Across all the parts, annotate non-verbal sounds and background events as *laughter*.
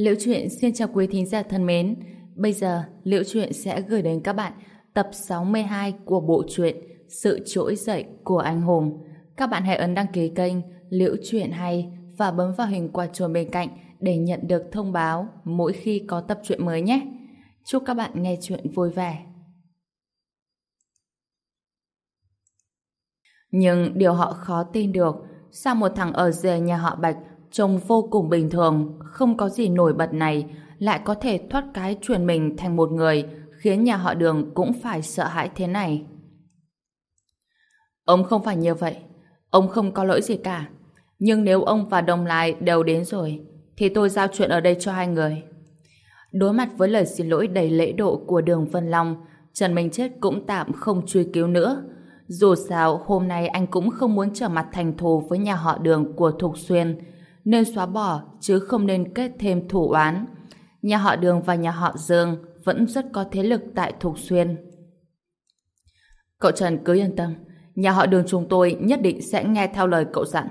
Liễu Chuyện xin chào quý thính giả thân mến. Bây giờ, Liễu Chuyện sẽ gửi đến các bạn tập 62 của bộ truyện Sự Trỗi Dậy của Anh Hùng. Các bạn hãy ấn đăng ký kênh Liễu Chuyện Hay và bấm vào hình quả chuông bên cạnh để nhận được thông báo mỗi khi có tập truyện mới nhé. Chúc các bạn nghe chuyện vui vẻ. Nhưng điều họ khó tin được, sao một thằng ở rể nhà họ Bạch trông vô cùng bình thường, không có gì nổi bật này, lại có thể thoát cái chuyển mình thành một người, khiến nhà họ đường cũng phải sợ hãi thế này. Ông không phải như vậy, ông không có lỗi gì cả. Nhưng nếu ông và Đồng Lai đều đến rồi, thì tôi giao chuyện ở đây cho hai người. Đối mặt với lời xin lỗi đầy lễ độ của đường Vân Long, Trần Minh Chết cũng tạm không truy cứu nữa. Dù sao, hôm nay anh cũng không muốn trở mặt thành thù với nhà họ đường của Thục Xuyên, nên xóa bỏ chứ không nên kết thêm thủ oán. Nhà họ Đường và nhà họ Dương vẫn rất có thế lực tại Thục Xuyên. Cậu Trần cứ yên tâm, nhà họ Đường chúng tôi nhất định sẽ nghe theo lời cậu dặn.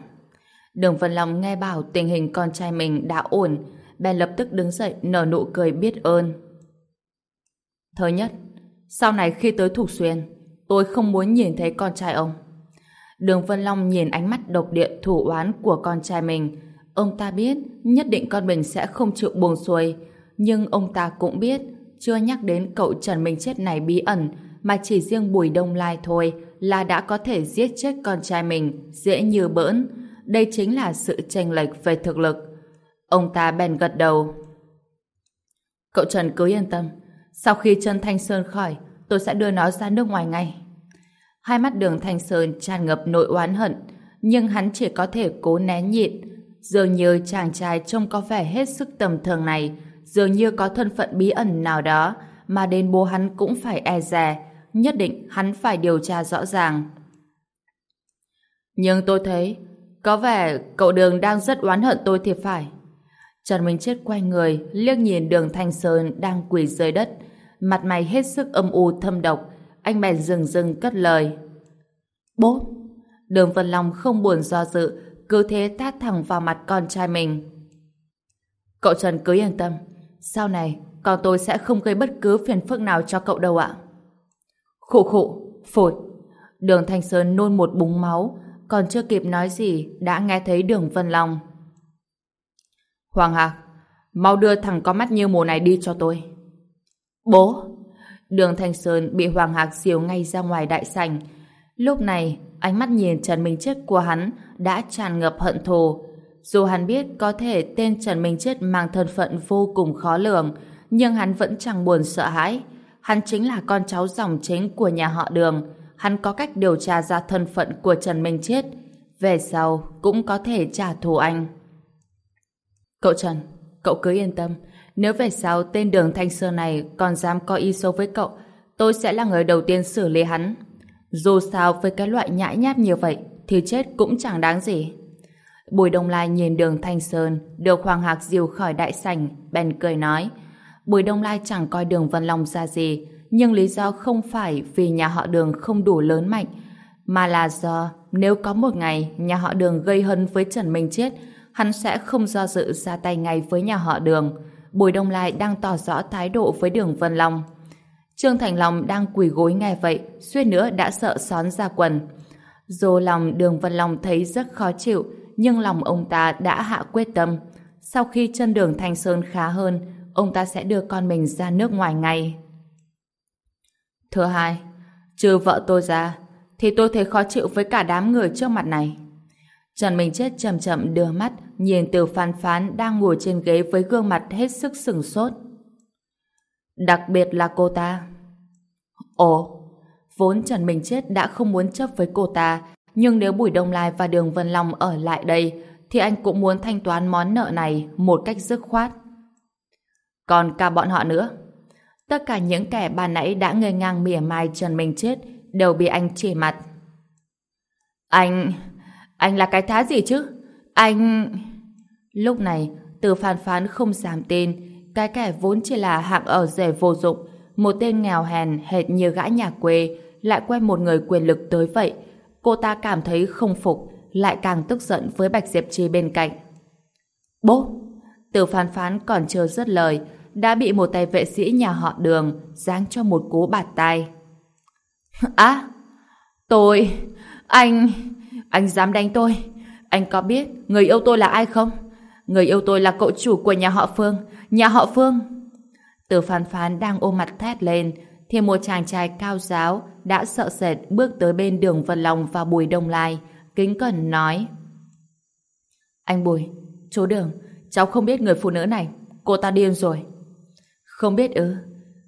Đường Vân Long nghe bảo tình hình con trai mình đã ổn, bèn lập tức đứng dậy nở nụ cười biết ơn. Thứ nhất, sau này khi tới Thục Xuyên, tôi không muốn nhìn thấy con trai ông. Đường Vân Long nhìn ánh mắt độc địa thủ oán của con trai mình, Ông ta biết nhất định con mình sẽ không chịu buồn xuôi, nhưng ông ta cũng biết chưa nhắc đến cậu Trần Minh Chết này bí ẩn mà chỉ riêng Bùi Đông Lai thôi là đã có thể giết chết con trai mình dễ như bỡn. Đây chính là sự tranh lệch về thực lực. Ông ta bèn gật đầu. Cậu Trần cứ yên tâm. Sau khi Trần Thanh Sơn khỏi, tôi sẽ đưa nó ra nước ngoài ngay. Hai mắt đường Thanh Sơn tràn ngập nội oán hận, nhưng hắn chỉ có thể cố nén nhịn, Dường như chàng trai trông có vẻ hết sức tầm thường này, dường như có thân phận bí ẩn nào đó, mà đến bố hắn cũng phải e dè, nhất định hắn phải điều tra rõ ràng. Nhưng tôi thấy, có vẻ cậu Đường đang rất oán hận tôi thì phải. Trần Minh Chết quay người, liếc nhìn đường Thanh Sơn đang quỳ dưới đất, mặt mày hết sức âm u thâm độc, anh bèn dừng dừng cất lời. Bố! Đường Vân Long không buồn do dự, cứ thế tát thẳng vào mặt con trai mình. Cậu Trần cứ yên tâm, sau này con tôi sẽ không gây bất cứ phiền phức nào cho cậu đâu ạ. Khụ khụ, phổi Đường Thanh Sơn nôn một búng máu, còn chưa kịp nói gì đã nghe thấy đường Vân Long. Hoàng Hạc, mau đưa thằng có mắt như mù này đi cho tôi. Bố! Đường Thanh Sơn bị Hoàng Hạc diều ngay ra ngoài đại sảnh. Lúc này, ánh mắt nhìn Trần Minh Chết của hắn đã tràn ngập hận thù. Dù hắn biết có thể tên Trần Minh Chết mang thân phận vô cùng khó lường, nhưng hắn vẫn chẳng buồn sợ hãi. Hắn chính là con cháu dòng chính của nhà họ Đường. Hắn có cách điều tra ra thân phận của Trần Minh Chết. Về sau cũng có thể trả thù anh. Cậu Trần, cậu cứ yên tâm. Nếu về sau tên Đường Thanh Sơn này còn dám có ý xấu với cậu, tôi sẽ là người đầu tiên xử lý hắn. Dù sao với cái loại nhãi nháp như vậy thì chết cũng chẳng đáng gì. Bùi Đông Lai nhìn đường Thanh Sơn, được Hoàng Hạc diều khỏi đại sảnh, bèn cười nói, Bùi Đông Lai chẳng coi đường Vân Long ra gì, nhưng lý do không phải vì nhà họ đường không đủ lớn mạnh, mà là do nếu có một ngày nhà họ đường gây hấn với Trần Minh Chết hắn sẽ không do dự ra tay ngay với nhà họ đường. Bùi Đông Lai đang tỏ rõ thái độ với đường Vân Long. Trương Thành Long đang quỳ gối nghe vậy, suýt nữa đã sợ xón ra quần. Dù lòng đường Vân Long thấy rất khó chịu, nhưng lòng ông ta đã hạ quyết tâm. Sau khi chân đường Thanh Sơn khá hơn, ông ta sẽ đưa con mình ra nước ngoài ngay. Thứ hai, trừ vợ tôi ra, thì tôi thấy khó chịu với cả đám người trước mặt này. Trần Minh Chết chậm chậm đưa mắt nhìn từ phán phán đang ngồi trên ghế với gương mặt hết sức sừng sốt. Đặc biệt là cô ta. Ồ, vốn Trần Minh Chết đã không muốn chấp với cô ta, nhưng nếu Bùi Đông Lai và Đường Vân Long ở lại đây, thì anh cũng muốn thanh toán món nợ này một cách dứt khoát. Còn cả bọn họ nữa. Tất cả những kẻ bà nãy đã ngây ngang mỉa mai Trần Minh Chết đều bị anh chỉ mặt. Anh... anh là cái thá gì chứ? Anh... Lúc này, từ phàn phán không dám tin cái kẻ vốn chỉ là hạng ở rẻ vô dụng, một tên nghèo hèn hệt như gã nhà quê, lại quen một người quyền lực tới vậy. Cô ta cảm thấy không phục, lại càng tức giận với Bạch Diệp Trì bên cạnh. Bố! Từ phán phán còn chưa dứt lời, đã bị một tay vệ sĩ nhà họ đường giáng cho một cú bạt tay. Á! tôi... Anh... Anh dám đánh tôi. Anh có biết người yêu tôi là ai không? Người yêu tôi là cậu chủ của nhà họ Phương. Nhà họ Phương! Từ phán phán đang ôm mặt thét lên thì một chàng trai cao giáo đã sợ sệt bước tới bên đường Vân Long và Bùi Đông Lai kính cẩn nói. Anh Bùi, chú Đường cháu không biết người phụ nữ này cô ta điên rồi. Không biết ư?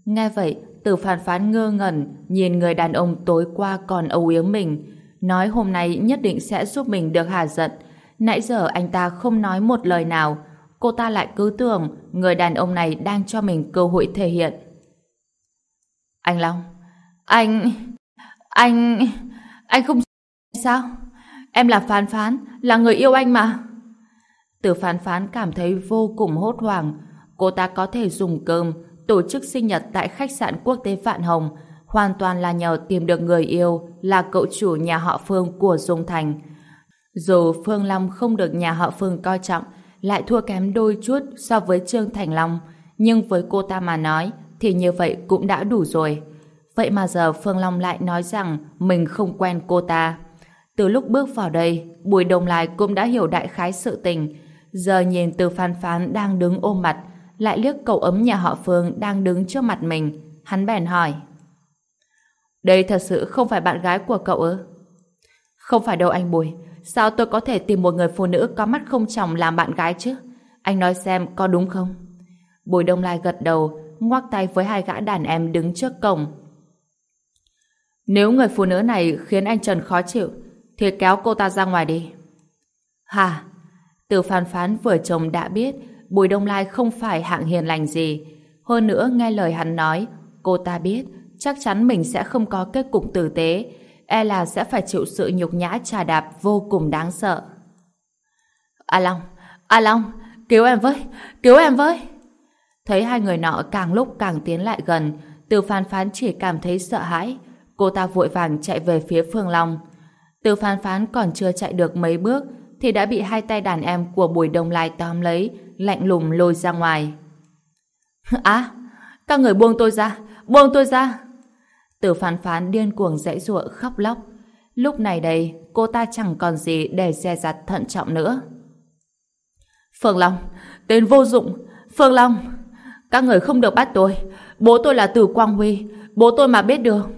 Nghe vậy từ phản phán ngơ ngẩn nhìn người đàn ông tối qua còn âu yếm mình nói hôm nay nhất định sẽ giúp mình được hà giận. Nãy giờ anh ta không nói một lời nào cô ta lại cứ tưởng người đàn ông này đang cho mình cơ hội thể hiện anh Long anh anh anh không sao em là phán phán là người yêu anh mà từ phán phán cảm thấy vô cùng hốt hoảng. Cô ta có thể dùng cơm, tổ chức sinh nhật tại khách sạn quốc tế Vạn Hồng, hoàn toàn là nhờ tìm được người yêu là cậu chủ nhà họ Phương của Dung Thành. Dù Phương Long không được nhà họ Phương coi trọng, lại thua kém đôi chút so với Trương Thành Long, nhưng với cô ta mà nói, thì như vậy cũng đã đủ rồi. Vậy mà giờ Phương Long lại nói rằng mình không quen cô ta. Từ lúc bước vào đây, Bùi đồng Lai cũng đã hiểu đại khái sự tình, Giờ nhìn từ phán phán đang đứng ôm mặt, lại liếc cậu ấm nhà họ Phương đang đứng trước mặt mình. Hắn bèn hỏi. Đây thật sự không phải bạn gái của cậu ư? Không phải đâu anh Bùi. Sao tôi có thể tìm một người phụ nữ có mắt không chồng làm bạn gái chứ? Anh nói xem có đúng không? Bùi Đông Lai gật đầu, ngoắc tay với hai gã đàn em đứng trước cổng. Nếu người phụ nữ này khiến anh Trần khó chịu, thì kéo cô ta ra ngoài đi. Hà, từ phán phán vừa chồng đã biết Bùi Đông Lai không phải hạng hiền lành gì. Hơn nữa nghe lời hắn nói, cô ta biết chắc chắn mình sẽ không có kết cục tử tế, e là sẽ phải chịu sự nhục nhã trà đạp vô cùng đáng sợ. A Long, A Long, cứu em với, cứu em với. Thấy hai người nọ càng lúc càng tiến lại gần, từ Phan phán chỉ cảm thấy sợ hãi. Cô ta vội vàng chạy về phía Phương Long. Từ Phan phán còn chưa chạy được mấy bước, thì đã bị hai tay đàn em của Bùi Đông Lai tóm lấy, lạnh lùng lôi ra ngoài. *laughs* Á, các người buông tôi ra, buông tôi ra. Tử phán phán điên cuồng dãy ruộng khóc lóc. Lúc này đây, cô ta chẳng còn gì để dè dặt thận trọng nữa. Phương Long, tên vô dụng, Phương Long, các người không được bắt tôi. Bố tôi là Tử Quang Huy, bố tôi mà biết được.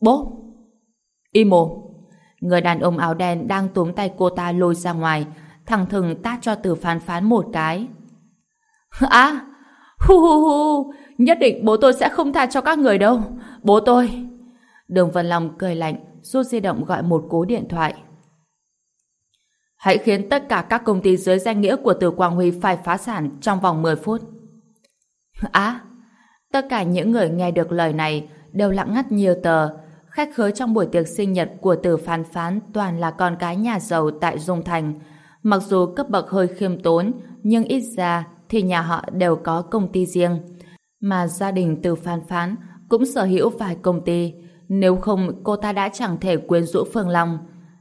Bố! Im mồm! Người đàn ông áo đen đang túm tay cô ta lôi ra ngoài, thằng thừng tát cho từ phán phán một cái. *laughs* À, hu hu hu, nhất định bố tôi sẽ không tha cho các người đâu. Bố tôi. Đường Vân Long cười lạnh, rút di động gọi một cú điện thoại. Hãy khiến tất cả các công ty dưới danh nghĩa của Từ Quang Huy phải phá sản trong vòng 10 phút. À, tất cả những người nghe được lời này đều lặng ngắt nhiều tờ, Khách khứa trong buổi tiệc sinh nhật của tử phán phán toàn là con cái nhà giàu tại Dung Thành. Mặc dù cấp bậc hơi khiêm tốn, nhưng ít ra thì nhà họ đều có công ty riêng. Mà gia đình từ phán phán cũng sở hữu vài công ty. Nếu không, cô ta đã chẳng thể quyến rũ Phương Long.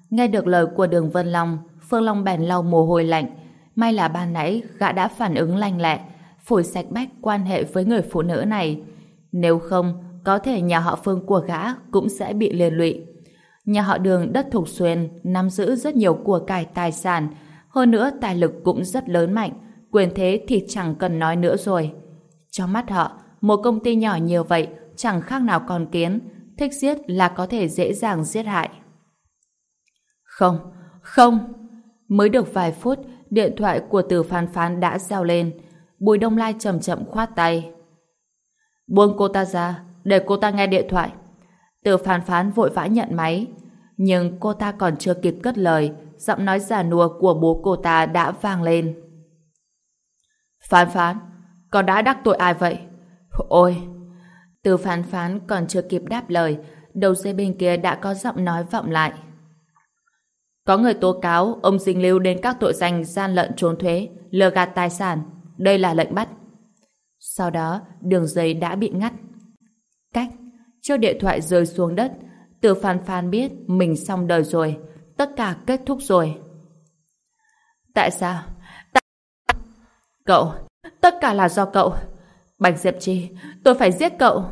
Nghe được lời của đường Vân Long, Phương Long bèn lau mồ hôi lạnh. May là ban nãy gã đã phản ứng lanh lẹ, phổi sạch bách quan hệ với người phụ nữ này. Nếu không, có thể nhà họ Phương của gã cũng sẽ bị liên lụy. Nhà họ Đường đất Thục Xuyên nắm giữ rất nhiều của cải tài sản, hơn nữa tài lực cũng rất lớn mạnh, quyền thế thì chẳng cần nói nữa rồi. Trong mắt họ, một công ty nhỏ nhiều vậy chẳng khác nào con kiến, thích giết là có thể dễ dàng giết hại. Không, không. Mới được vài phút, điện thoại của từ phán phán đã reo lên. Bùi Đông Lai chậm chậm khoát tay. Buông cô ta ra, để cô ta nghe điện thoại. Từ phán phán vội vã nhận máy, nhưng cô ta còn chưa kịp cất lời, giọng nói giả nùa của bố cô ta đã vang lên. Phán phán, con đã đắc tội ai vậy? Ôi! Từ phán phán còn chưa kịp đáp lời, đầu dây bên kia đã có giọng nói vọng lại. Có người tố cáo ông dính lưu đến các tội danh gian lận trốn thuế, lừa gạt tài sản. Đây là lệnh bắt. Sau đó, đường dây đã bị ngắt. Cách, chiếc điện thoại rơi xuống đất, từ phàn phàn biết mình xong đời rồi, tất cả kết thúc rồi. Tại sao? Tại, Cậu, tất cả là do cậu. Bạch Diệp Trì, tôi phải giết cậu.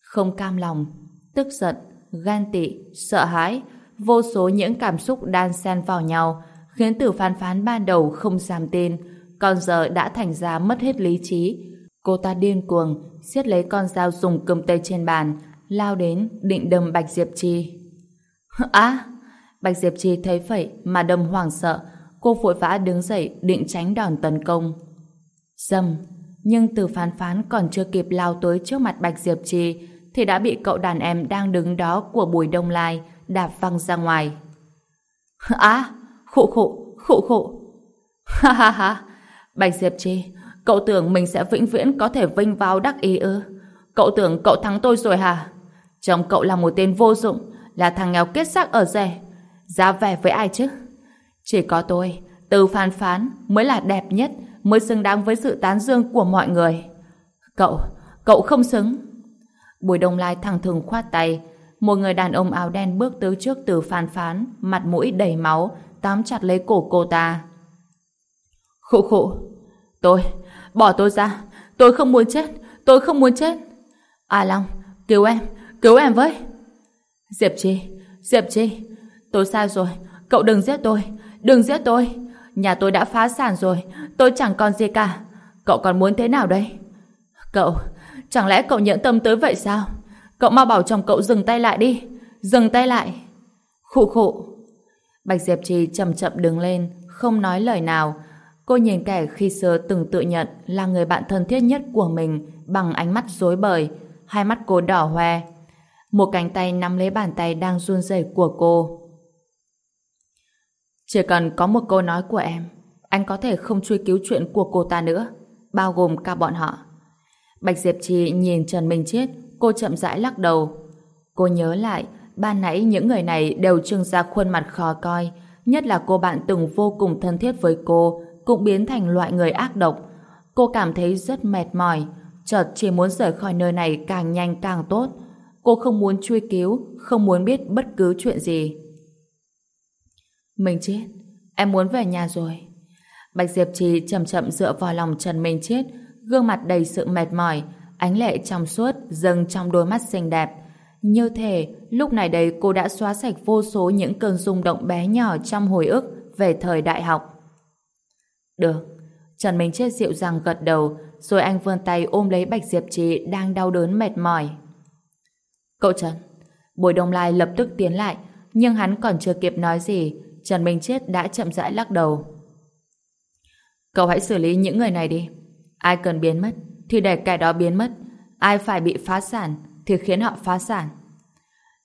Không cam lòng, tức giận, gan tị, sợ hãi, vô số những cảm xúc đan xen vào nhau, khiến tử phán phán ban đầu không dám tin, còn giờ đã thành ra mất hết lý trí. Cô ta điên cuồng, siết lấy con dao dùng cơm tây trên bàn, lao đến, định đâm Bạch Diệp Trì. *laughs* Á! Bạch Diệp Trì thấy vậy mà đâm hoảng sợ, cô vội vã đứng dậy định tránh đòn tấn công dầm Nhưng từ phán phán còn chưa kịp lao tới trước mặt Bạch Diệp Trì thì đã bị cậu đàn em đang đứng đó của Bùi Đông Lai đạp văng ra ngoài. *laughs* Á! khụ khụ! Khụ khụ! *laughs* Ha ha ha! Bạch Diệp Trì, cậu tưởng mình sẽ vĩnh viễn có thể vinh vào đắc ý ư? Cậu tưởng cậu thắng tôi rồi hả? Chồng cậu là một tên vô dụng, là thằng nghèo kết xác ở rẻ. Giá vẻ với ai chứ? Chỉ có tôi, từ phán phán, mới là đẹp nhất, mới xứng đáng với sự tán dương của mọi người. Cậu, cậu không xứng. Bùi Đông Lai thẳng thừng khoát tay. Một người đàn ông áo đen bước tới trước từ phàn phán, mặt mũi đầy máu, tóm chặt lấy cổ cô ta. Khụ khụ, tôi, bỏ tôi ra, tôi không muốn chết, tôi không muốn chết. A Long, cứu em, cứu em với. Diệp Chi, Diệp Chi, tôi sai rồi, cậu đừng giết tôi, đừng giết tôi. Nhà tôi đã phá sản rồi, tôi chẳng còn gì cả. Cậu còn muốn thế nào đây? Cậu, chẳng lẽ cậu nhẫn tâm tới vậy sao? Cậu mau bảo chồng cậu dừng tay lại đi, dừng tay lại. Khụ khụ. Bạch Diệp Trì chậm chậm đứng lên, không nói lời nào. Cô nhìn kẻ khi xưa từng tự nhận là người bạn thân thiết nhất của mình bằng ánh mắt rối bời, hai mắt cô đỏ hoe. Một cánh tay nắm lấy bàn tay đang run rẩy của cô. Chỉ cần có một câu nói của em, anh có thể không truy cứu chuyện của cô ta nữa, bao gồm cả bọn họ. Bạch Diệp Trì nhìn Trần Minh chết, cô chậm rãi lắc đầu. Cô nhớ lại, ban nãy những người này đều trưng ra khuôn mặt khó coi, nhất là cô bạn từng vô cùng thân thiết với cô, cũng biến thành loại người ác độc. Cô cảm thấy rất mệt mỏi, chợt chỉ muốn rời khỏi nơi này càng nhanh càng tốt. Cô không muốn truy cứu, không muốn biết bất cứ chuyện gì. Minh Chết, em muốn về nhà rồi. Bạch Diệp Trì chậm chậm dựa vào lòng Trần Minh Chết, gương mặt đầy sự mệt mỏi, ánh lệ trong suốt dâng trong đôi mắt xinh đẹp. Như thể, lúc này đây cô đã xóa sạch vô số những cơn rung động bé nhỏ trong hồi ức về thời đại học. Được. Trần Minh Chết dịu dàng gật đầu, rồi anh vươn tay ôm lấy Bạch Diệp Trì đang đau đớn mệt mỏi. Cậu Trần, Bùi Đông Lai lập tức tiến lại, nhưng hắn còn chưa kịp nói gì, Trần Minh Chết đã chậm rãi lắc đầu. Cậu hãy xử lý những người này đi. Ai cần biến mất, thì để kẻ đó biến mất. Ai phải bị phá sản, thì khiến họ phá sản.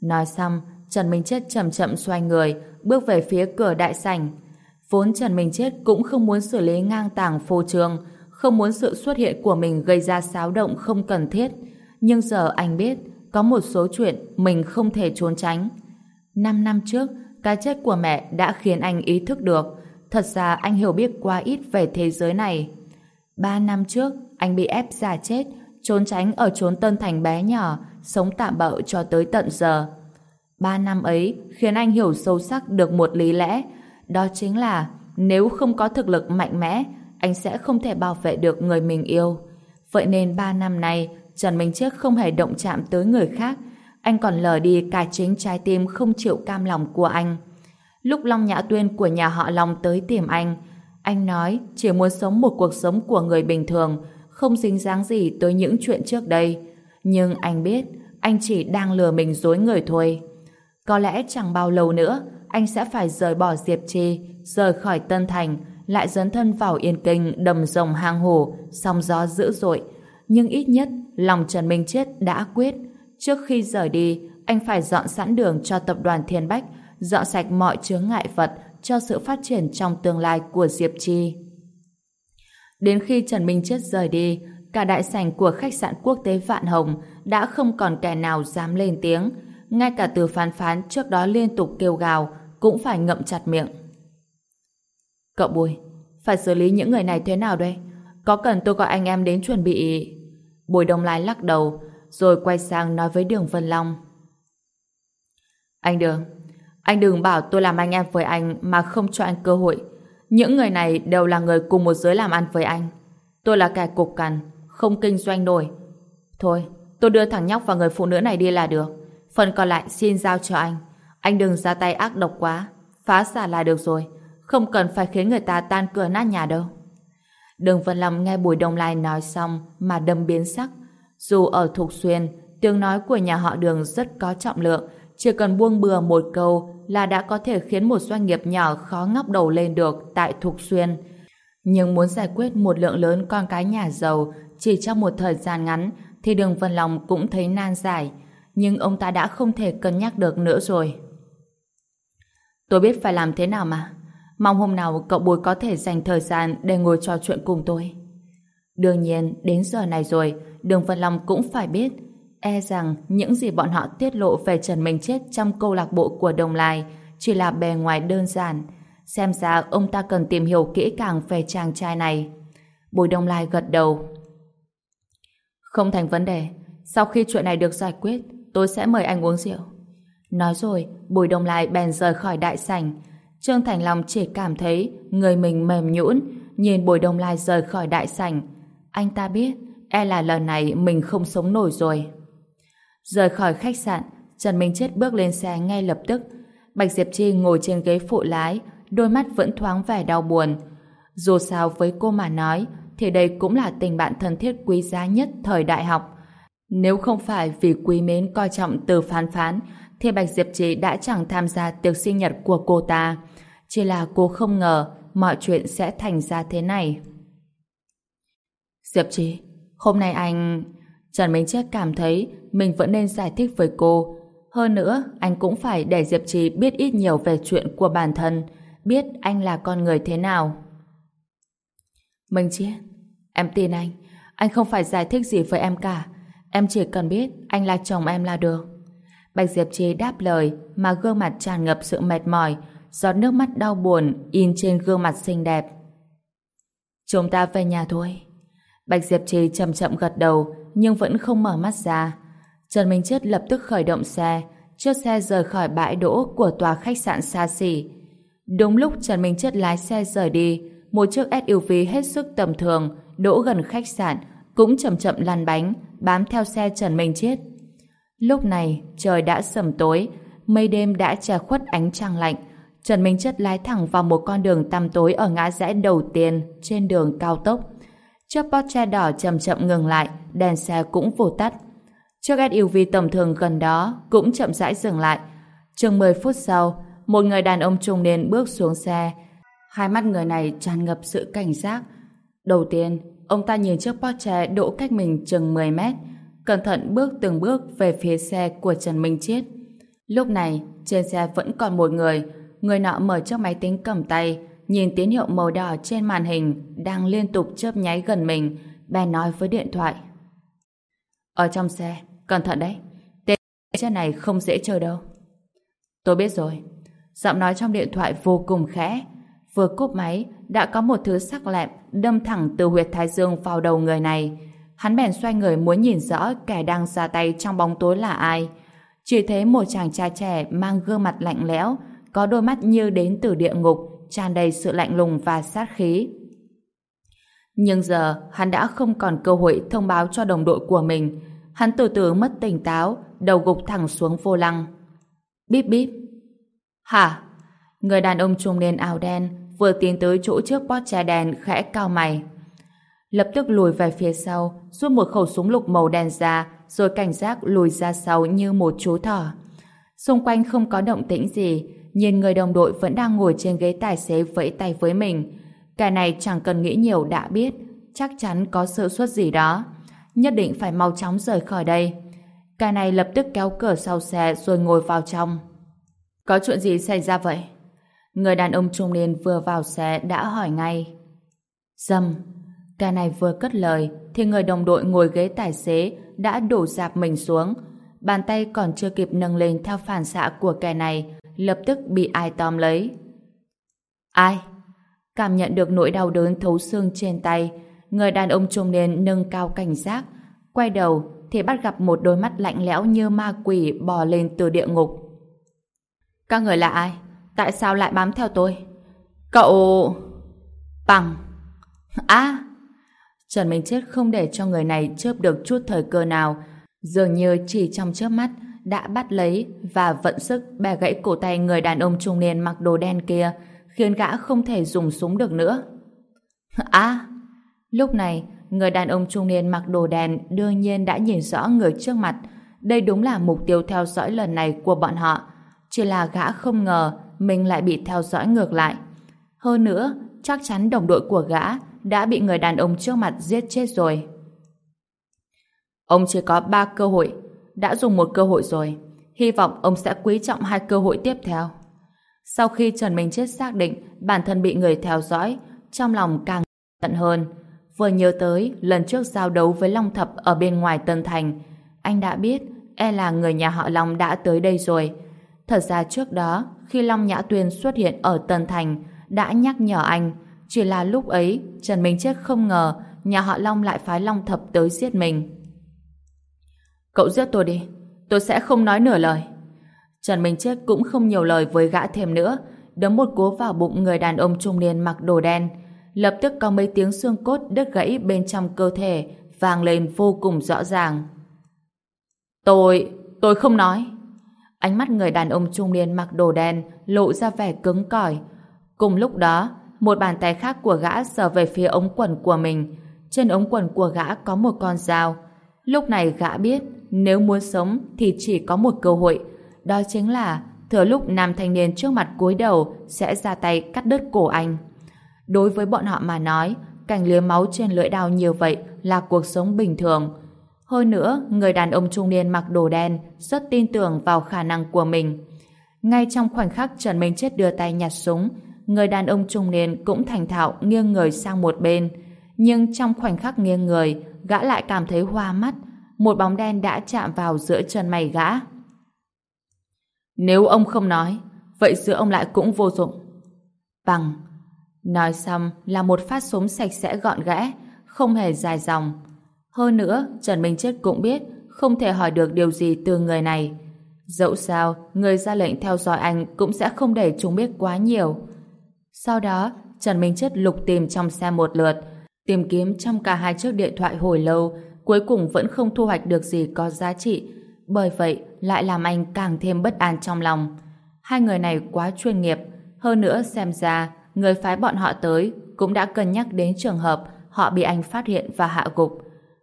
Nói xong, Trần Minh Chết chậm chậm xoay người, bước về phía cửa đại sảnh. Vốn Trần Minh Chết cũng không muốn xử lý ngang tàng phô trương, không muốn sự xuất hiện của mình gây ra xáo động không cần thiết. Nhưng giờ anh biết, có một số chuyện mình không thể trốn tránh. Năm năm trước, cái chết của mẹ đã khiến anh ý thức được thật ra anh hiểu biết quá ít về thế giới này. Ba năm trước, anh bị ép ra chết, trốn tránh ở trốn Tân Thành bé nhỏ, sống tạm bỡ cho tới tận giờ. Ba năm ấy khiến anh hiểu sâu sắc được một lý lẽ, đó chính là nếu không có thực lực mạnh mẽ, anh sẽ không thể bảo vệ được người mình yêu. Vậy nên ba năm nay, Trần Minh Chiết không hề động chạm tới người khác, anh còn lờ đi cả chính trái tim không chịu cam lòng của anh. Lúc Long Nhã Tuyên của nhà họ Long tới tìm anh, anh nói chỉ muốn sống một cuộc sống của người bình thường, không dính dáng gì tới những chuyện trước đây. Nhưng anh biết, anh chỉ đang lừa mình dối người thôi. Có lẽ chẳng bao lâu nữa, anh sẽ phải rời bỏ Diệp Trì, rời khỏi Tân Thành, lại dấn thân vào yên kinh đầm rồng hang hổ, sóng gió dữ dội. Nhưng ít nhất, lòng Trần Minh Chết đã quyết. Trước khi rời đi, anh phải dọn sẵn đường cho tập đoàn Thiên Bách, dọn sạch mọi chướng ngại vật cho sự phát triển trong tương lai của Diệp Chi. Đến khi Trần Minh Chết rời đi, cả đại sảnh của khách sạn quốc tế Vạn Hồng đã không còn kẻ nào dám lên tiếng. Ngay cả từ phán phán trước đó liên tục kêu gào cũng phải ngậm chặt miệng. Cậu Bùi, phải xử lý những người này thế nào đây? Có cần tôi gọi anh em đến chuẩn bị... Bùi Đông Lai lắc đầu, rồi quay sang nói với Đường Vân Long. Anh Đường, anh đừng bảo tôi làm anh em với anh mà không cho anh cơ hội. Những người này đều là người cùng một giới làm ăn với anh. Tôi là kẻ cục cằn, không kinh doanh nổi. Thôi, tôi đưa thằng nhóc và người phụ nữ này đi là được. Phần còn lại xin giao cho anh. Anh đừng ra tay ác độc quá. Phá xả là được rồi. Không cần phải khiến người ta tan cửa nát nhà đâu. Đường Vân Lâm nghe Bùi Đông Lai nói xong mà đâm biến sắc. Dù ở Thục Xuyên, tiếng nói của nhà họ Đường rất có trọng lượng, chỉ cần buông bừa một câu là đã có thể khiến một doanh nghiệp nhỏ khó ngóc đầu lên được tại Thục Xuyên. Nhưng muốn giải quyết một lượng lớn con cái nhà giàu chỉ trong một thời gian ngắn thì Đường Vân lòng cũng thấy nan giải. Nhưng ông ta đã không thể cân nhắc được nữa rồi. Tôi biết phải làm thế nào mà. Mong hôm nào cậu Bùi có thể dành thời gian để ngồi trò chuyện cùng tôi. Đương nhiên, đến giờ này rồi, Đường Vân Long cũng phải biết e rằng những gì bọn họ tiết lộ về Trần Minh Chết trong câu lạc bộ của Đồng Lai chỉ là bề ngoài đơn giản. Xem ra ông ta cần tìm hiểu kỹ càng về chàng trai này. Bùi Đông Lai gật đầu. Không thành vấn đề. Sau khi chuyện này được giải quyết, tôi sẽ mời anh uống rượu. Nói rồi, Bùi Đông Lai bèn rời khỏi đại sảnh. Trương Thành Long chỉ cảm thấy người mình mềm nhũn, nhìn Bùi Đông Lai rời khỏi đại sảnh. Anh ta biết, e là lần này mình không sống nổi rồi. Rời khỏi khách sạn, Trần Minh Chết bước lên xe ngay lập tức. Bạch Diệp Chi ngồi trên ghế phụ lái, đôi mắt vẫn thoáng vẻ đau buồn. Dù sao với cô mà nói, thì đây cũng là tình bạn thân thiết quý giá nhất thời đại học. Nếu không phải vì quý mến coi trọng từ phán phán, thì Bạch Diệp Trì đã chẳng tham gia tiệc sinh nhật của cô ta. Chỉ là cô không ngờ mọi chuyện sẽ thành ra thế này. Diệp Trì, hôm nay anh... Trần Minh Chết cảm thấy mình vẫn nên giải thích với cô. Hơn nữa, anh cũng phải để Diệp Trì biết ít nhiều về chuyện của bản thân, biết anh là con người thế nào. Minh Chết, em tin anh. Anh không phải giải thích gì với em cả. Em chỉ cần biết anh là chồng em là được. Bạch Diệp Trì đáp lời mà gương mặt tràn ngập sự mệt mỏi, giọt nước mắt đau buồn in trên gương mặt xinh đẹp. Chúng ta về nhà thôi. Bạch Diệp Trì chậm chậm gật đầu nhưng vẫn không mở mắt ra. Trần Minh Chết lập tức khởi động xe, chiếc xe rời khỏi bãi đỗ của tòa khách sạn xa xỉ. Đúng lúc Trần Minh Chết lái xe rời đi, một chiếc SUV hết sức tầm thường đỗ gần khách sạn cũng chậm chậm lăn bánh, bám theo xe Trần Minh Chết. Lúc này, trời đã sầm tối, mây đêm đã che khuất ánh trăng lạnh. Trần Minh Chất lái thẳng vào một con đường tăm tối ở ngã rẽ đầu tiên trên đường cao tốc. Chiếc Porsche đỏ chậm chậm ngừng lại, đèn xe cũng vụt tắt. Chiếc SUV tầm thường gần đó cũng chậm rãi dừng lại. Chừng 10 phút sau, một người đàn ông trung niên bước xuống xe. Hai mắt người này tràn ngập sự cảnh giác. Đầu tiên, ông ta nhìn chiếc Porsche đỗ cách mình chừng 10 mét, cẩn thận bước từng bước về phía xe của Trần Minh Chiết. Lúc này, trên xe vẫn còn một người, người nọ mở chiếc máy tính cầm tay, nhìn tín hiệu màu đỏ trên màn hình đang liên tục chớp nháy gần mình, bèn nói với điện thoại. Ở trong xe, cẩn thận đấy, tên trên này không dễ chơi đâu. Tôi biết rồi. Giọng nói trong điện thoại vô cùng khẽ. Vừa cúp máy, đã có một thứ sắc lẹm đâm thẳng từ huyệt thái dương vào đầu người này. Hắn bèn xoay người muốn nhìn rõ kẻ đang ra tay trong bóng tối là ai. Chỉ thấy một chàng trai trẻ mang gương mặt lạnh lẽo, có đôi mắt như đến từ địa ngục, tràn đầy sự lạnh lùng và sát khí. Nhưng giờ, hắn đã không còn cơ hội thông báo cho đồng đội của mình. Hắn từ từ mất tỉnh táo, đầu gục thẳng xuống vô lăng. Bíp bíp. Hả? Người đàn ông trung niên áo đen vừa tiến tới chỗ trước Porsche đèn khẽ cao mày lập tức lùi về phía sau, rút một khẩu súng lục màu đen ra, rồi cảnh giác lùi ra sau như một chú thỏ. Xung quanh không có động tĩnh gì, nhìn người đồng đội vẫn đang ngồi trên ghế tài xế vẫy tay với mình. Cái này chẳng cần nghĩ nhiều đã biết, chắc chắn có sự suất gì đó. Nhất định phải mau chóng rời khỏi đây. Cái này lập tức kéo cửa sau xe rồi ngồi vào trong. Có chuyện gì xảy ra vậy? Người đàn ông trung niên vừa vào xe đã hỏi ngay. Dâm, cái này vừa cất lời thì người đồng đội ngồi ghế tài xế đã đổ dạp mình xuống. Bàn tay còn chưa kịp nâng lên theo phản xạ của kẻ này lập tức bị ai tóm lấy. Ai? Cảm nhận được nỗi đau đớn thấu xương trên tay người đàn ông trung niên nâng cao cảnh giác quay đầu thì bắt gặp một đôi mắt lạnh lẽo như ma quỷ bò lên từ địa ngục. Các người là ai? Tại sao lại bám theo tôi? Cậu... Bằng! À. Trần Minh Chết không để cho người này chớp được chút thời cơ nào, dường như chỉ trong chớp mắt đã bắt lấy và vận sức bẻ gãy cổ tay người đàn ông trung niên mặc đồ đen kia, khiến gã không thể dùng súng được nữa. À! Lúc này, người đàn ông trung niên mặc đồ đen đương nhiên đã nhìn rõ người trước mặt. Đây đúng là mục tiêu theo dõi lần này của bọn họ. Chỉ là gã không ngờ mình lại bị theo dõi ngược lại. Hơn nữa, chắc chắn đồng đội của gã đã bị người đàn ông trước mặt giết chết rồi. Ông chỉ có 3 cơ hội, đã dùng một cơ hội rồi. Hy vọng ông sẽ quý trọng hai cơ hội tiếp theo. Sau khi Trần Minh Chết xác định bản thân bị người theo dõi, trong lòng càng tận hơn. Vừa nhớ tới lần trước giao đấu với Long Thập ở bên ngoài Tân Thành, anh đã biết e là người nhà họ Long đã tới đây rồi. Thật ra trước đó, khi Long Nhã Tuyên xuất hiện ở Tân Thành, đã nhắc nhở anh, chỉ là lúc ấy Trần Minh Chết không ngờ nhà họ Long lại phái Long Thập tới giết mình. Cậu giết tôi đi, tôi sẽ không nói nửa lời. Trần Minh Chết cũng không nhiều lời với gã thêm nữa, đấm một cú vào bụng người đàn ông trung niên mặc đồ đen. Lập tức có mấy tiếng xương cốt đứt gãy bên trong cơ thể vang lên vô cùng rõ ràng. Tôi, tôi không nói. Ánh mắt người đàn ông trung niên mặc đồ đen lộ ra vẻ cứng cỏi. Cùng lúc đó, một bàn tay khác của gã sờ về phía ống quần của mình. Trên ống quần của gã có một con dao. Lúc này gã biết nếu muốn sống thì chỉ có một cơ hội. Đó chính là thừa lúc nam thanh niên trước mặt cúi đầu sẽ ra tay cắt đứt cổ anh. Đối với bọn họ mà nói, cảnh liếm máu trên lưỡi đao nhiều vậy là cuộc sống bình thường. Hơn nữa, người đàn ông trung niên mặc đồ đen rất tin tưởng vào khả năng của mình. Ngay trong khoảnh khắc Trần Minh Chết đưa tay nhặt súng, người đàn ông trung niên cũng thành thạo nghiêng người sang một bên. Nhưng trong khoảnh khắc nghiêng người, gã lại cảm thấy hoa mắt, một bóng đen đã chạm vào giữa chân mày gã. Nếu ông không nói, vậy giữa ông lại cũng vô dụng. Bằng. Nói xong là một phát súng sạch sẽ gọn gẽ, không hề dài dòng. Hơn nữa, Trần Minh Chết cũng biết không thể hỏi được điều gì từ người này. Dẫu sao, người ra lệnh theo dõi anh cũng sẽ không để chúng biết quá nhiều. Sau đó, Trần Minh Chất lục tìm trong xe một lượt, tìm kiếm trong cả hai chiếc điện thoại hồi lâu, cuối cùng vẫn không thu hoạch được gì có giá trị. Bởi vậy, lại làm anh càng thêm bất an trong lòng. Hai người này quá chuyên nghiệp, hơn nữa xem ra, người phái bọn họ tới cũng đã cân nhắc đến trường hợp họ bị anh phát hiện và hạ gục.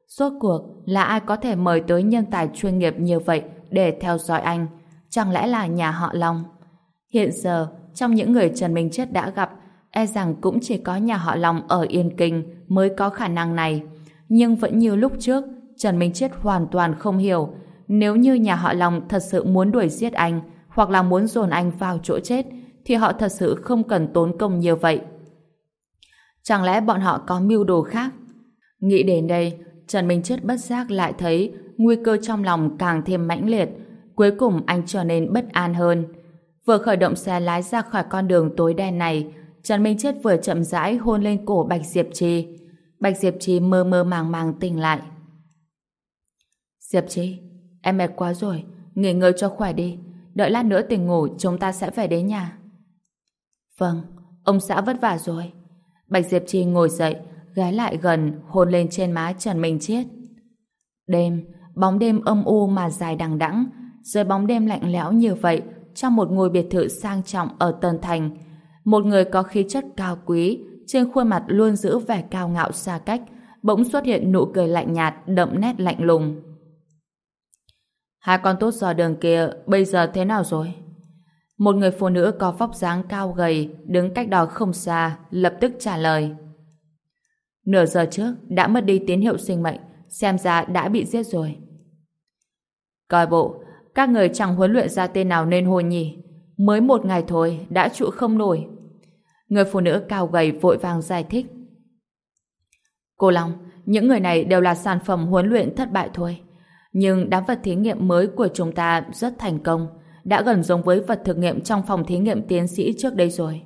Rốt cuộc là ai có thể mời tới nhân tài chuyên nghiệp như vậy để theo dõi anh? Chẳng lẽ là nhà họ Long? Hiện giờ, trong những người Trần Minh Chết đã gặp, e rằng cũng chỉ có nhà họ Long ở Yên Kinh mới có khả năng này. Nhưng vẫn như lúc trước, Trần Minh Chết hoàn toàn không hiểu nếu như nhà họ Long thật sự muốn đuổi giết anh hoặc là muốn dồn anh vào chỗ chết thì họ thật sự không cần tốn công như vậy. Chẳng lẽ bọn họ có mưu đồ khác? Nghĩ đến đây, Trần Minh Chết bất giác lại thấy nguy cơ trong lòng càng thêm mãnh liệt. Cuối cùng anh trở nên bất an hơn. Vừa khởi động xe lái ra khỏi con đường tối đen này, Trần Minh Chết vừa chậm rãi hôn lên cổ Bạch Diệp Trì. Bạch Diệp Trì mơ mơ màng màng tỉnh lại. Diệp Trì, em mệt quá rồi, nghỉ ngơi cho khỏe đi. Đợi lát nữa tỉnh ngủ chúng ta sẽ về đến nhà. Vâng, ông xã vất vả rồi. Bạch Diệp Trì ngồi dậy, gái lại gần, hôn lên trên má Trần Minh Chiết. Đêm, bóng đêm âm u mà dài đằng đẵng, dưới bóng đêm lạnh lẽo như vậy, trong một ngôi biệt thự sang trọng ở Tân Thành, một người có khí chất cao quý, trên khuôn mặt luôn giữ vẻ cao ngạo xa cách, bỗng xuất hiện nụ cười lạnh nhạt, đậm nét lạnh lùng. Hai con tốt dò đường kia bây giờ thế nào rồi? Một người phụ nữ có vóc dáng cao gầy, đứng cách đó không xa, lập tức trả lời. Nửa giờ trước, đã mất đi tín hiệu sinh mệnh, xem ra đã bị giết rồi. Coi bộ, các người chẳng huấn luyện ra tên nào nên hồi nhỉ. Mới một ngày thôi, đã trụ không nổi. Người phụ nữ cao gầy vội vàng giải thích. Cô Long, những người này đều là sản phẩm huấn luyện thất bại thôi. Nhưng đám vật thí nghiệm mới của chúng ta rất thành công, đã gần giống với vật thực nghiệm trong phòng thí nghiệm tiến sĩ trước đây rồi.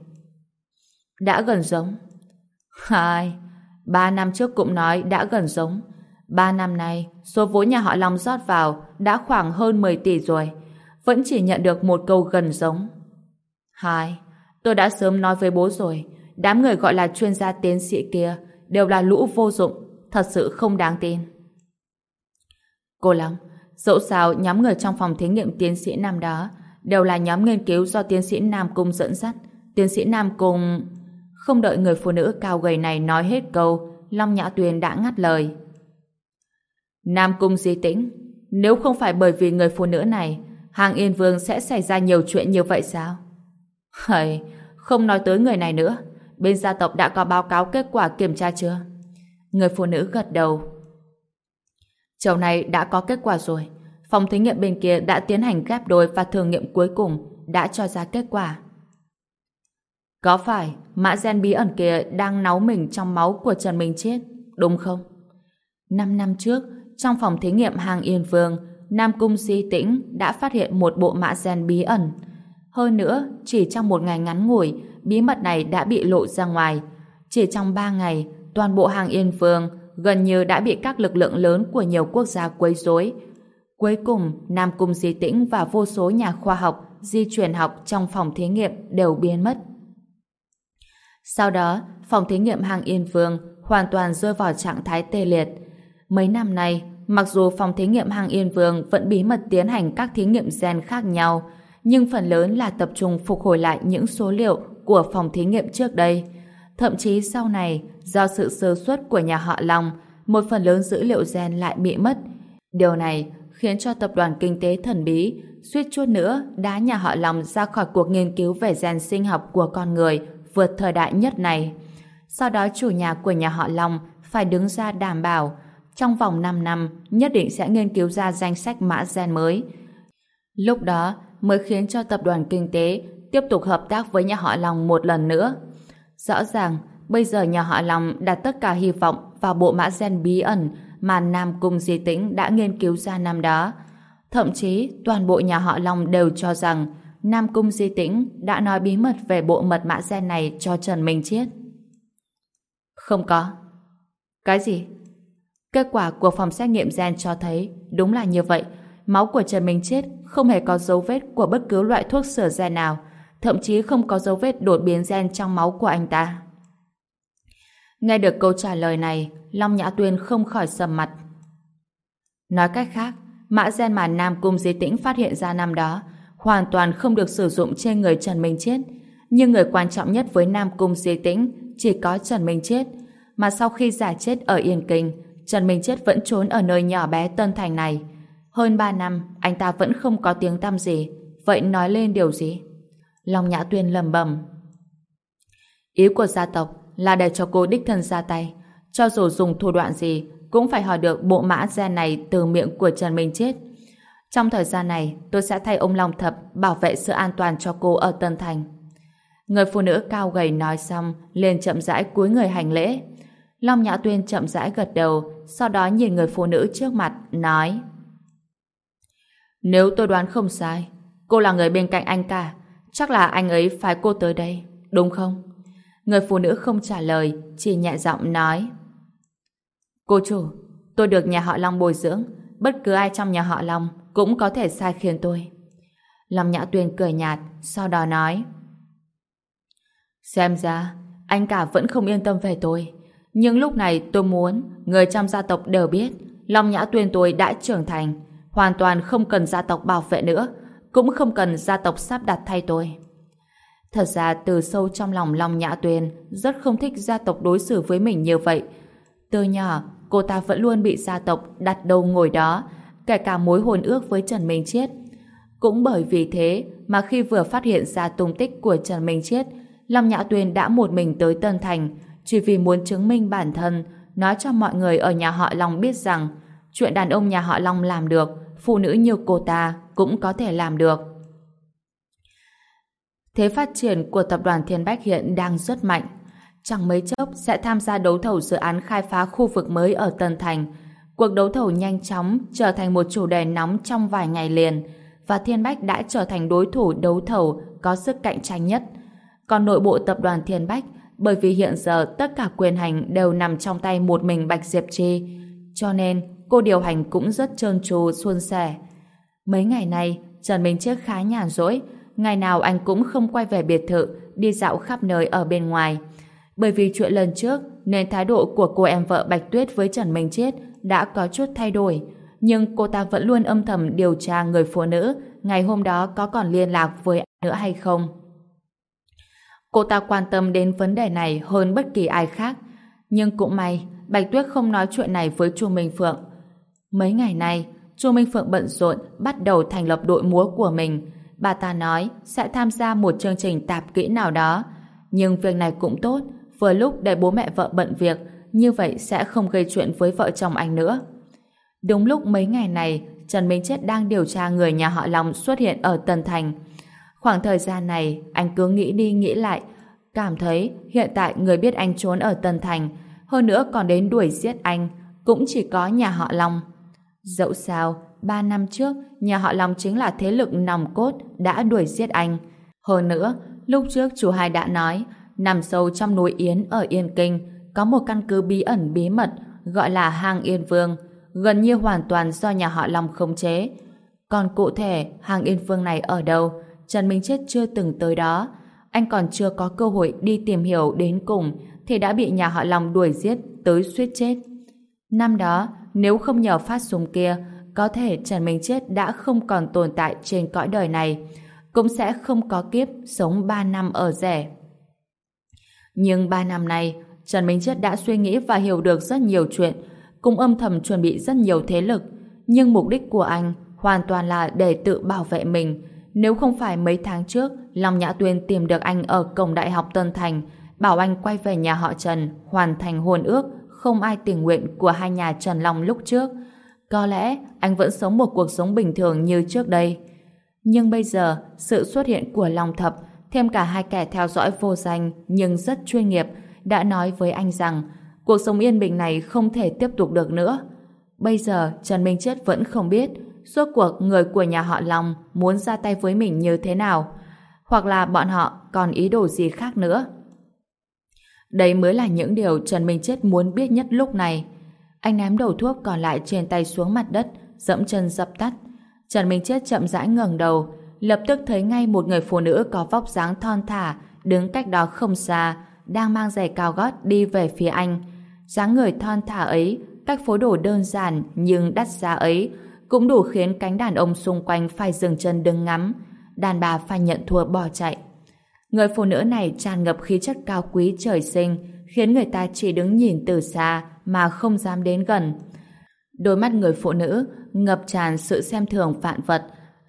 Đã gần giống. Hai, ba năm trước cũng nói đã gần giống. Ba năm nay, số vốn nhà họ Long rót vào đã khoảng hơn 10 tỷ rồi. Vẫn chỉ nhận được một câu gần giống. Hai, tôi đã sớm nói với bố rồi. đám người gọi là chuyên gia tiến sĩ kia đều là lũ vô dụng, thật sự không đáng tin. Cô Long, dẫu sao nhóm người trong phòng thí nghiệm tiến sĩ nam đó đều là nhóm nghiên cứu do tiến sĩ Nam Cung dẫn dắt. Tiến sĩ Nam Cung... Không đợi người phụ nữ cao gầy này nói hết câu, Long Nhã Tuyền đã ngắt lời. Nam Cung di tĩnh, nếu không phải bởi vì người phụ nữ này, hàng Yên Vương sẽ xảy ra nhiều chuyện như vậy sao? Hầy, không nói tới người này nữa, bên gia tộc đã có báo cáo kết quả kiểm tra chưa? Người phụ nữ gật đầu. Chầu này đã có kết quả rồi. Phòng thí nghiệm bên kia đã tiến hành ghép đôi và thử nghiệm cuối cùng đã cho ra kết quả. Có phải mã gen bí ẩn kia đang náu mình trong máu của Trần Minh Chết, đúng không? Năm năm trước, trong phòng thí nghiệm hàng Yên Vương, Nam Cung Di Tĩnh đã phát hiện một bộ mã gen bí ẩn. Hơn nữa, chỉ trong một ngày ngắn ngủi, bí mật này đã bị lộ ra ngoài. Chỉ trong ba ngày, toàn bộ hàng Yên phương gần như đã bị các lực lượng lớn của nhiều quốc gia quấy rối. Cuối cùng, Nam Cung Di Tĩnh và vô số nhà khoa học, di truyền học trong phòng thí nghiệm đều biến mất. Sau đó, phòng thí nghiệm hàng Yên phương hoàn toàn rơi vào trạng thái tê liệt. Mấy năm nay, mặc dù phòng thí nghiệm hàng Yên Vương vẫn bí mật tiến hành các thí nghiệm gen khác nhau, nhưng phần lớn là tập trung phục hồi lại những số liệu của phòng thí nghiệm trước đây. Thậm chí sau này, do sự sơ suất của nhà họ Long, một phần lớn dữ liệu gen lại bị mất. Điều này khiến cho tập đoàn kinh tế thần bí suýt chút nữa đá nhà họ Long ra khỏi cuộc nghiên cứu về gen sinh học của con người vượt thời đại nhất này. Sau đó chủ nhà của nhà họ Long phải đứng ra đảm bảo trong vòng 5 năm nhất định sẽ nghiên cứu ra danh sách mã gen mới. Lúc đó mới khiến cho tập đoàn kinh tế tiếp tục hợp tác với nhà họ Long một lần nữa. Rõ ràng, bây giờ nhà họ Long đặt tất cả hy vọng vào bộ mã gen bí ẩn mà Nam Cung Di Tĩnh đã nghiên cứu ra năm đó. Thậm chí, toàn bộ nhà họ Long đều cho rằng Nam Cung Di Tĩnh đã nói bí mật về bộ mật mã gen này cho Trần Minh Chiết. Không có. Cái gì? Kết quả của phòng xét nghiệm gen cho thấy đúng là như vậy. Máu của Trần Minh Chết không hề có dấu vết của bất cứ loại thuốc sửa gen nào, thậm chí không có dấu vết đột biến gen trong máu của anh ta. Nghe được câu trả lời này, Long Nhã Tuyên không khỏi sầm mặt. Nói cách khác, mã gen mà Nam Cung Di Tĩnh phát hiện ra năm đó hoàn toàn không được sử dụng trên người Trần Minh Chết. Nhưng người quan trọng nhất với Nam Cung Di Tĩnh chỉ có Trần Minh Chết. Mà sau khi giả chết ở Yên Kinh, Trần Minh Chết vẫn trốn ở nơi nhỏ bé Tân Thành này. Hơn 3 năm, anh ta vẫn không có tiếng tăm gì. Vậy nói lên điều gì? Long Nhã Tuyên lầm bầm. Ý của gia tộc là để cho cô đích thân ra tay. Cho dù dùng thủ đoạn gì, cũng phải hỏi được bộ mã gen này từ miệng của Trần Minh Chết. Trong thời gian này, tôi sẽ thay ông Long Thập bảo vệ sự an toàn cho cô ở Tân Thành. Người phụ nữ cao gầy nói xong, liền chậm rãi cúi người hành lễ. Long Nhã Tuyên chậm rãi gật đầu, sau đó nhìn người phụ nữ trước mặt, nói nếu tôi đoán không sai, cô là người bên cạnh anh cả, chắc là anh ấy phái cô tới đây, đúng không? Người phụ nữ không trả lời, chỉ nhẹ giọng nói Cô chủ, tôi được nhà họ Long bồi dưỡng, bất cứ ai trong nhà họ Long cũng có thể sai khiến tôi. Lòng Nhã Tuyền cười nhạt, sau đó nói Xem ra, anh cả vẫn không yên tâm về tôi. Nhưng lúc này tôi muốn người trong gia tộc đều biết Long Nhã Tuyền tôi đã trưởng thành, hoàn toàn không cần gia tộc bảo vệ nữa, cũng không cần gia tộc sắp đặt thay tôi. Thật ra từ sâu trong lòng Long Nhã tuyền rất không thích gia tộc đối xử với mình như vậy. Từ nhỏ, cô ta vẫn luôn bị gia tộc đặt đầu ngồi đó, kể cả mối hồn ước với Trần Minh Chiết. Cũng bởi vì thế mà khi vừa phát hiện ra tung tích của Trần Minh Chiết, Long Nhã tuyền đã một mình tới Tân Thành chỉ vì muốn chứng minh bản thân, nói cho mọi người ở nhà họ Long biết rằng chuyện đàn ông nhà họ Long làm được, phụ nữ như cô ta cũng có thể làm được. Thế phát triển của tập đoàn Thiên Bách hiện đang rất mạnh. Chẳng mấy chốc sẽ tham gia đấu thầu dự án khai phá khu vực mới ở Tân Thành, Cuộc đấu thầu nhanh chóng trở thành một chủ đề nóng trong vài ngày liền và Thiên Bách đã trở thành đối thủ đấu thầu có sức cạnh tranh nhất. Còn nội bộ tập đoàn Thiên Bách bởi vì hiện giờ tất cả quyền hành đều nằm trong tay một mình Bạch Diệp Chi cho nên cô điều hành cũng rất trơn tru suôn sẻ. Mấy ngày nay Trần Minh Chiếc khá nhàn rỗi ngày nào anh cũng không quay về biệt thự đi dạo khắp nơi ở bên ngoài Bởi vì chuyện lần trước nên thái độ của cô em vợ Bạch Tuyết với Trần Minh Chết đã có chút thay đổi. Nhưng cô ta vẫn luôn âm thầm điều tra người phụ nữ ngày hôm đó có còn liên lạc với anh nữa hay không. Cô ta quan tâm đến vấn đề này hơn bất kỳ ai khác. Nhưng cũng may, Bạch Tuyết không nói chuyện này với Chu Minh Phượng. Mấy ngày nay, Chu Minh Phượng bận rộn bắt đầu thành lập đội múa của mình. Bà ta nói sẽ tham gia một chương trình tạp kỹ nào đó. Nhưng việc này cũng tốt, vừa lúc để bố mẹ vợ bận việc, như vậy sẽ không gây chuyện với vợ chồng anh nữa. Đúng lúc mấy ngày này, Trần Minh Chết đang điều tra người nhà họ Long xuất hiện ở Tân Thành. Khoảng thời gian này, anh cứ nghĩ đi nghĩ lại, cảm thấy hiện tại người biết anh trốn ở Tân Thành, hơn nữa còn đến đuổi giết anh, cũng chỉ có nhà họ Long. Dẫu sao, ba năm trước, nhà họ Long chính là thế lực nòng cốt đã đuổi giết anh. Hơn nữa, lúc trước chú hai đã nói, nằm sâu trong núi Yến ở Yên Kinh, có một căn cứ bí ẩn bí mật gọi là Hang Yên Vương, gần như hoàn toàn do nhà họ Long khống chế. Còn cụ thể, Hang Yên Vương này ở đâu, Trần Minh Chết chưa từng tới đó. Anh còn chưa có cơ hội đi tìm hiểu đến cùng thì đã bị nhà họ Long đuổi giết tới suýt chết. Năm đó, nếu không nhờ phát súng kia, có thể Trần Minh Chết đã không còn tồn tại trên cõi đời này, cũng sẽ không có kiếp sống 3 năm ở rẻ. Nhưng 3 năm nay, Trần Minh Chết đã suy nghĩ và hiểu được rất nhiều chuyện, cũng âm thầm chuẩn bị rất nhiều thế lực, nhưng mục đích của anh hoàn toàn là để tự bảo vệ mình. Nếu không phải mấy tháng trước, Long Nhã Tuyên tìm được anh ở cổng đại học Tân Thành, bảo anh quay về nhà họ Trần, hoàn thành hôn ước, không ai tình nguyện của hai nhà Trần Long lúc trước. Có lẽ anh vẫn sống một cuộc sống bình thường như trước đây. Nhưng bây giờ, sự xuất hiện của Long Thập, thêm cả hai kẻ theo dõi vô danh nhưng rất chuyên nghiệp, đã nói với anh rằng cuộc sống yên bình này không thể tiếp tục được nữa. Bây giờ Trần Minh Chết vẫn không biết suốt cuộc người của nhà họ Long muốn ra tay với mình như thế nào hoặc là bọn họ còn ý đồ gì khác nữa. Đây mới là những điều Trần Minh Chết muốn biết nhất lúc này. Anh ném đầu thuốc còn lại trên tay xuống mặt đất, dẫm chân dập tắt. Trần Minh Chết chậm rãi ngẩng đầu, lập tức thấy ngay một người phụ nữ có vóc dáng thon thả, đứng cách đó không xa, đang mang giày cao gót đi về phía anh. dáng người thon thả ấy, cách phối đồ đơn giản nhưng đắt giá ấy, cũng đủ khiến cánh đàn ông xung quanh phải dừng chân đứng ngắm. Đàn bà phải nhận thua bỏ chạy. Người phụ nữ này tràn ngập khí chất cao quý trời sinh, khiến người ta chỉ đứng nhìn từ xa mà không dám đến gần. Đôi mắt người phụ nữ ngập tràn sự xem thường vạn vật.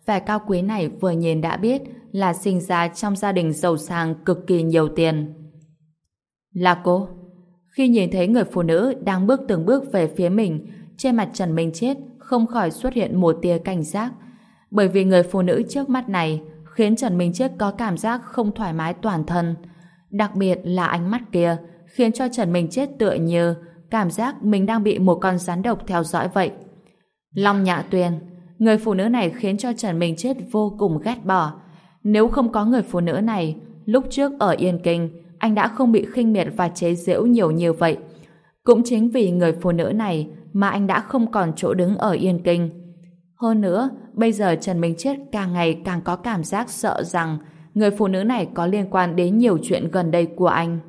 Vẻ cao quý này vừa nhìn đã biết là sinh ra trong gia đình giàu sang cực kỳ nhiều tiền. Là cô. Khi nhìn thấy người phụ nữ đang bước từng bước về phía mình, trên mặt Trần Minh Chết không khỏi xuất hiện một tia cảnh giác. Bởi vì người phụ nữ trước mắt này khiến Trần Minh Chết có cảm giác không thoải mái toàn thân. Đặc biệt là ánh mắt kia khiến cho Trần Minh Chết tựa như cảm giác mình đang bị một con rắn độc theo dõi vậy. Long Nhạ Tuyền, người phụ nữ này khiến cho Trần Minh Chết vô cùng ghét bỏ. Nếu không có người phụ nữ này, lúc trước ở Yên Kinh, anh đã không bị khinh miệt và chế giễu nhiều như vậy. Cũng chính vì người phụ nữ này mà anh đã không còn chỗ đứng ở Yên Kinh. Hơn nữa, bây giờ Trần Minh Chết càng ngày càng có cảm giác sợ rằng người phụ nữ này có liên quan đến nhiều chuyện gần đây của anh.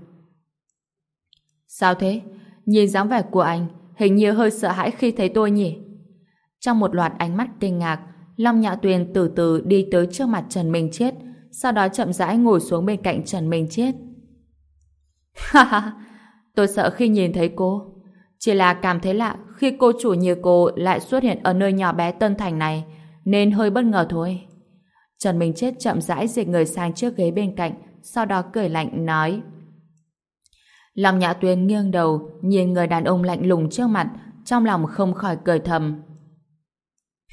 Sao thế? Nhìn dáng vẻ của anh, hình như hơi sợ hãi khi thấy tôi nhỉ? Trong một loạt ánh mắt kinh ngạc, Long Nhã Tuyền từ từ đi tới trước mặt Trần Minh Chết, sau đó chậm rãi ngồi xuống bên cạnh Trần Minh Chết. Ha ha, tôi sợ khi nhìn thấy cô. Chỉ là cảm thấy lạ khi cô chủ như cô lại xuất hiện ở nơi nhỏ bé Tân Thành này, nên hơi bất ngờ thôi. Trần Minh Chết chậm rãi dịch người sang trước ghế bên cạnh, sau đó cười lạnh nói. Lòng Nhã Tuyên nghiêng đầu, nhìn người đàn ông lạnh lùng trước mặt, trong lòng không khỏi cười thầm.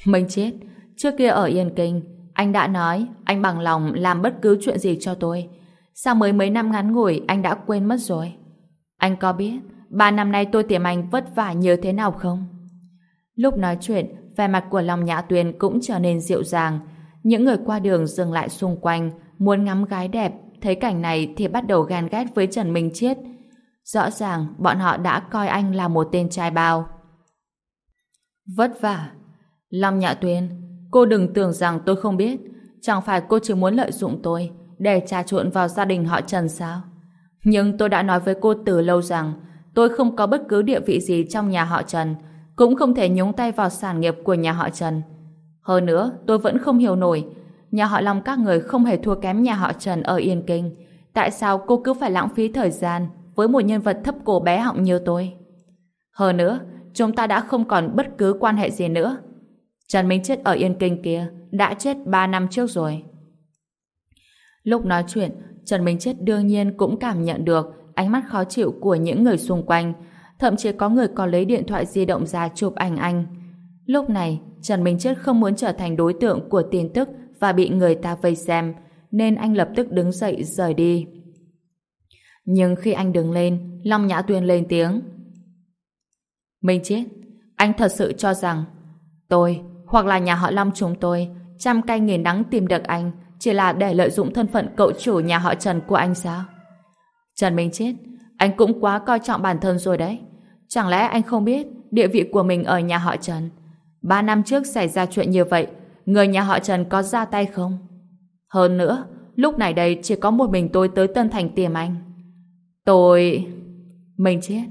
Minh Chết, trước kia ở Yên Kinh, anh đã nói anh bằng lòng làm bất cứ chuyện gì cho tôi. Sao mới mấy năm ngắn ngủi anh đã quên mất rồi? Anh có biết ba năm nay tôi tìm anh vất vả như thế nào không? Lúc nói chuyện, vẻ mặt của Long Nhã Tuyền cũng trở nên dịu dàng. Những người qua đường dừng lại xung quanh, muốn ngắm gái đẹp, thấy cảnh này thì bắt đầu ghen ghét với Trần Minh Chiết. Rõ ràng bọn họ đã coi anh là một tên trai bao. Vất vả. Long Nhã Tuyền, cô đừng tưởng rằng tôi không biết. Chẳng phải cô chỉ muốn lợi dụng tôi để trà trộn vào gia đình họ Trần sao? Nhưng tôi đã nói với cô từ lâu rằng tôi không có bất cứ địa vị gì trong nhà họ Trần, cũng không thể nhúng tay vào sản nghiệp của nhà họ Trần. Hơn nữa, tôi vẫn không hiểu nổi, nhà họ Long các người không hề thua kém nhà họ Trần ở Yên Kinh. Tại sao cô cứ phải lãng phí thời gian với một nhân vật thấp cổ bé họng như tôi? Hơn nữa, chúng ta đã không còn bất cứ quan hệ gì nữa. Trần Minh Chết ở Yên Kinh kia đã chết 3 năm trước rồi. Lúc nói chuyện, Trần Minh Chết đương nhiên cũng cảm nhận được ánh mắt khó chịu của những người xung quanh, thậm chí có người còn lấy điện thoại di động ra chụp ảnh anh. Lúc này, Trần Minh Chết không muốn trở thành đối tượng của tin tức và bị người ta vây xem, nên anh lập tức đứng dậy rời đi. Nhưng khi anh đứng lên, Long Nhã Tuyên lên tiếng. Minh Chết, anh thật sự cho rằng tôi hoặc là nhà họ Long chúng tôi trăm cay nghìn đắng tìm được anh chỉ là để lợi dụng thân phận cậu chủ nhà họ Trần của anh sao? Trần Minh Chết, anh cũng quá coi trọng bản thân rồi đấy. Chẳng lẽ anh không biết địa vị của mình ở nhà họ Trần? Ba năm trước xảy ra chuyện như vậy, người nhà họ Trần có ra tay không? Hơn nữa, lúc này đây chỉ có một mình tôi tới Tân Thành tìm anh. Tôi... Mình chết.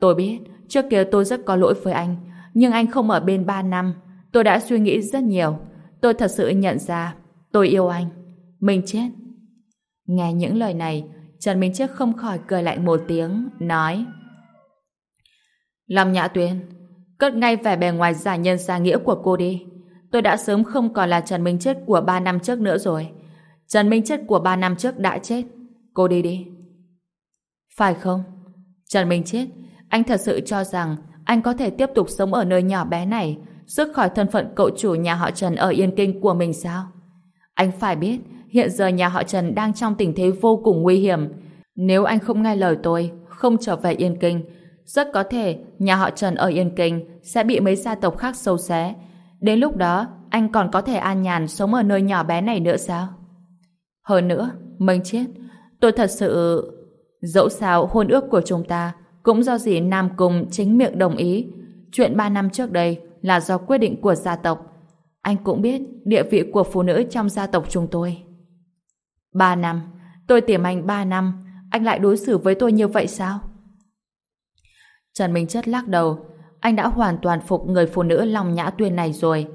Tôi biết, trước kia tôi rất có lỗi với anh, nhưng anh không ở bên ba năm. Tôi đã suy nghĩ rất nhiều. Tôi thật sự nhận ra tôi yêu anh. Mình chết. Nghe những lời này, Trần Minh Chết không khỏi cười lại một tiếng, nói Lâm Nhã Tuyên, cất ngay vẻ bề ngoài giả nhân giả nghĩa của cô đi. Tôi đã sớm không còn là Trần Minh Chết của ba năm trước nữa rồi. Trần Minh Chết của ba năm trước đã chết. Cô đi đi. Phải không? Trần Minh Chết, anh thật sự cho rằng anh có thể tiếp tục sống ở nơi nhỏ bé này, rước khỏi thân phận cậu chủ nhà họ Trần ở Yên Kinh của mình sao? Anh phải biết, hiện giờ nhà họ Trần đang trong tình thế vô cùng nguy hiểm. Nếu anh không nghe lời tôi, không trở về Yên Kinh, rất có thể nhà họ Trần ở Yên Kinh sẽ bị mấy gia tộc khác sâu xé. Đến lúc đó, anh còn có thể an nhàn sống ở nơi nhỏ bé này nữa sao? Hơn nữa, mình chết, tôi thật sự... Dẫu sao hôn ước của chúng ta cũng do gì Nam Cung chính miệng đồng ý. Chuyện ba năm trước đây là do quyết định của gia tộc. Anh cũng biết địa vị của phụ nữ trong gia tộc chúng tôi. Ba năm, tôi tìm anh ba năm, anh lại đối xử với tôi như vậy sao? Trần Minh Chất lắc đầu, anh đã hoàn toàn phục người phụ nữ lòng nhã tuyên này rồi.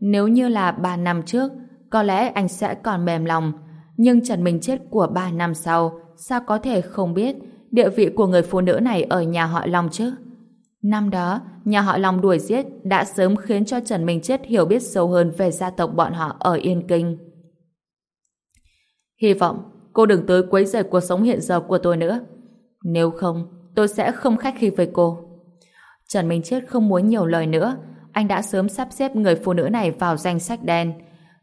Nếu như là ba năm trước, có lẽ anh sẽ còn mềm lòng. Nhưng Trần Minh Chết của ba năm sau, sao có thể không biết địa vị của người phụ nữ này ở nhà họ Long chứ? Năm đó, nhà họ Long đuổi giết đã sớm khiến cho Trần Minh Chết hiểu biết sâu hơn về gia tộc bọn họ ở Yên Kinh. Hy vọng cô đừng tới quấy rầy cuộc sống hiện giờ của tôi nữa. Nếu không, tôi sẽ không khách khi với cô. Trần Minh Chết không muốn nhiều lời nữa. Anh đã sớm sắp xếp người phụ nữ này vào danh sách đen.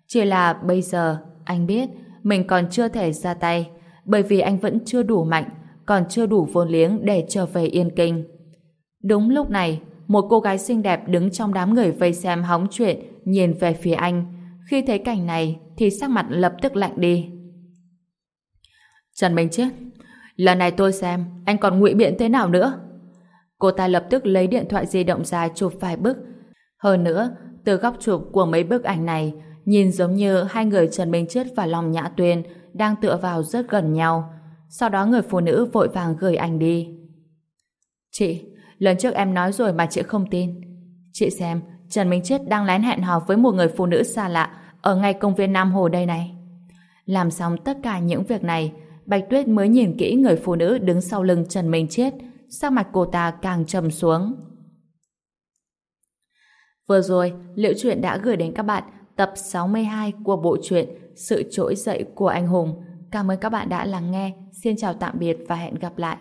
Chỉ là bây giờ, anh biết mình còn chưa thể ra tay bởi vì anh vẫn chưa đủ mạnh còn chưa đủ vốn liếng để trở về Yên Kinh. Đúng lúc này, một cô gái xinh đẹp đứng trong đám người vây xem hóng chuyện nhìn về phía anh. Khi thấy cảnh này thì sắc mặt lập tức lạnh đi. Trần Minh Chết, lần này tôi xem anh còn ngụy biện thế nào nữa. Cô ta lập tức lấy điện thoại di động ra chụp vài bức. Hơn nữa, từ góc chụp của mấy bức ảnh này nhìn giống như hai người Trần Minh Chết và Long Nhã Tuyên đang tựa vào rất gần nhau. Sau đó người phụ nữ vội vàng gửi ảnh đi. Chị, lần trước em nói rồi mà chị không tin. Chị xem, Trần Minh Chết đang lén hẹn hò với một người phụ nữ xa lạ ở ngay công viên Nam Hồ đây này. Làm xong tất cả những việc này, Bạch Tuyết mới nhìn kỹ người phụ nữ đứng sau lưng Trần Minh Chết, sắc mặt cô ta càng trầm xuống. Vừa rồi, Liệu Chuyện đã gửi đến các bạn tập 62 của bộ truyện Sự trỗi dậy của anh hùng. Cảm ơn các bạn đã lắng nghe. Xin chào tạm biệt và hẹn gặp lại.